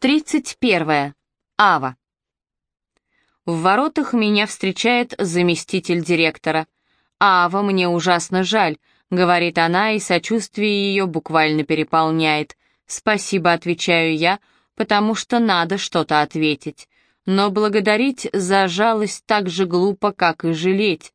31. Ава. В воротах меня встречает заместитель директора. «Ава, мне ужасно жаль», — говорит она, и сочувствие ее буквально переполняет. «Спасибо», — отвечаю я, потому что надо что-то ответить. Но благодарить за жалость так же глупо, как и жалеть.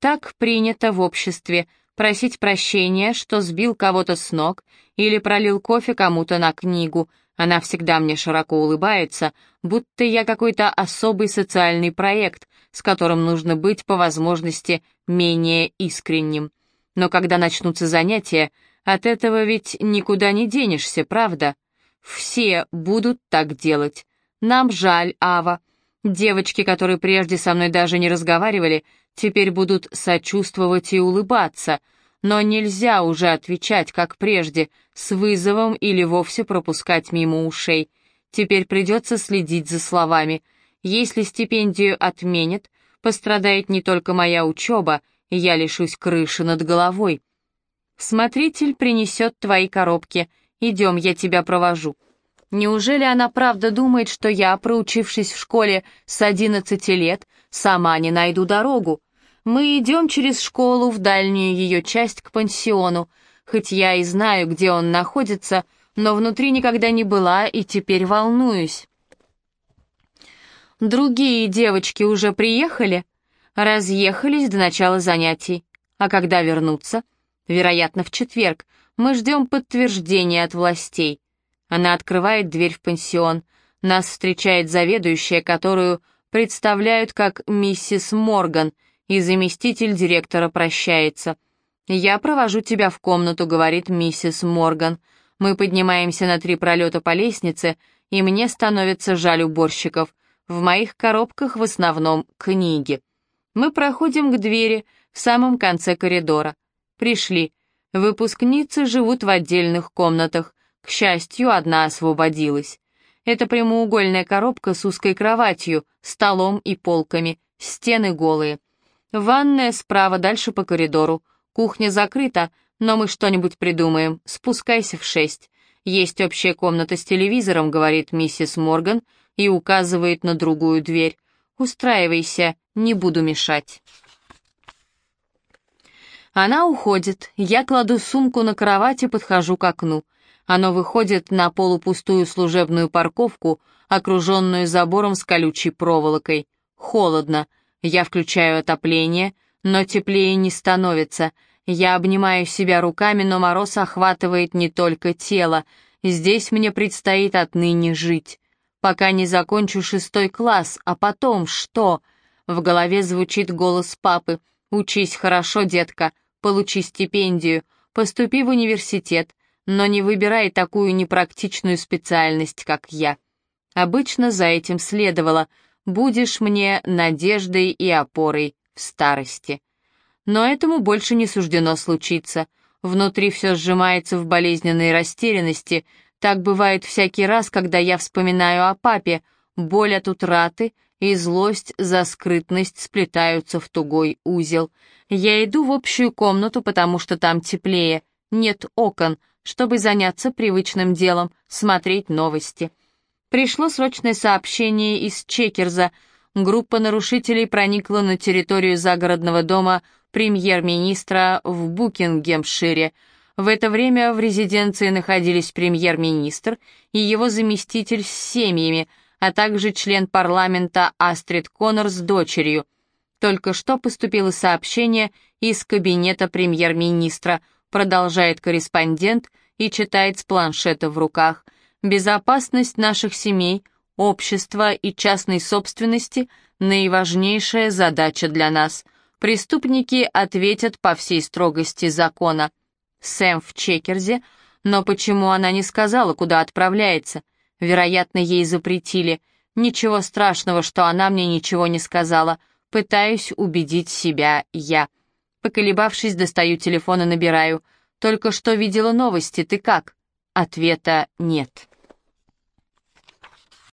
Так принято в обществе просить прощения, что сбил кого-то с ног или пролил кофе кому-то на книгу — она всегда мне широко улыбается, будто я какой-то особый социальный проект, с которым нужно быть по возможности менее искренним. Но когда начнутся занятия, от этого ведь никуда не денешься, правда? Все будут так делать. Нам жаль, Ава. Девочки, которые прежде со мной даже не разговаривали, теперь будут сочувствовать и улыбаться — но нельзя уже отвечать, как прежде, с вызовом или вовсе пропускать мимо ушей. Теперь придется следить за словами. Если стипендию отменят, пострадает не только моя учеба, я лишусь крыши над головой. Смотритель принесет твои коробки. Идем, я тебя провожу. Неужели она правда думает, что я, проучившись в школе с одиннадцати лет, сама не найду дорогу? Мы идем через школу в дальнюю ее часть к пансиону. Хоть я и знаю, где он находится, но внутри никогда не была и теперь волнуюсь. Другие девочки уже приехали? Разъехались до начала занятий. А когда вернутся? Вероятно, в четверг. Мы ждем подтверждения от властей. Она открывает дверь в пансион. Нас встречает заведующая, которую представляют как миссис Морган — и заместитель директора прощается. «Я провожу тебя в комнату», — говорит миссис Морган. Мы поднимаемся на три пролета по лестнице, и мне становится жаль уборщиков. В моих коробках в основном книги. Мы проходим к двери в самом конце коридора. Пришли. Выпускницы живут в отдельных комнатах. К счастью, одна освободилась. Это прямоугольная коробка с узкой кроватью, столом и полками, стены голые. Ванная справа, дальше по коридору. Кухня закрыта, но мы что-нибудь придумаем. Спускайся в шесть. Есть общая комната с телевизором, говорит миссис Морган и указывает на другую дверь. Устраивайся, не буду мешать. Она уходит. Я кладу сумку на кровать и подхожу к окну. Оно выходит на полупустую служебную парковку, окруженную забором с колючей проволокой. Холодно. Я включаю отопление, но теплее не становится. Я обнимаю себя руками, но мороз охватывает не только тело. Здесь мне предстоит отныне жить. Пока не закончу шестой класс, а потом что? В голове звучит голос папы. «Учись хорошо, детка, получи стипендию, поступи в университет, но не выбирай такую непрактичную специальность, как я». Обычно за этим следовало — будешь мне надеждой и опорой в старости. Но этому больше не суждено случиться. Внутри все сжимается в болезненной растерянности. Так бывает всякий раз, когда я вспоминаю о папе. Боль от утраты и злость за скрытность сплетаются в тугой узел. Я иду в общую комнату, потому что там теплее. Нет окон, чтобы заняться привычным делом, смотреть новости. Пришло срочное сообщение из Чекерза. Группа нарушителей проникла на территорию загородного дома премьер-министра в Букингемшире. В это время в резиденции находились премьер-министр и его заместитель с семьями, а также член парламента Астрид Коннор с дочерью. Только что поступило сообщение из кабинета премьер-министра, продолжает корреспондент и читает с планшета в руках – Безопасность наших семей, общества и частной собственности – наиважнейшая задача для нас. Преступники ответят по всей строгости закона. Сэм в Чекерзе, но почему она не сказала, куда отправляется? Вероятно, ей запретили. Ничего страшного, что она мне ничего не сказала. Пытаюсь убедить себя я. Поколебавшись, достаю телефон и набираю. Только что видела новости, ты как? Ответа нет.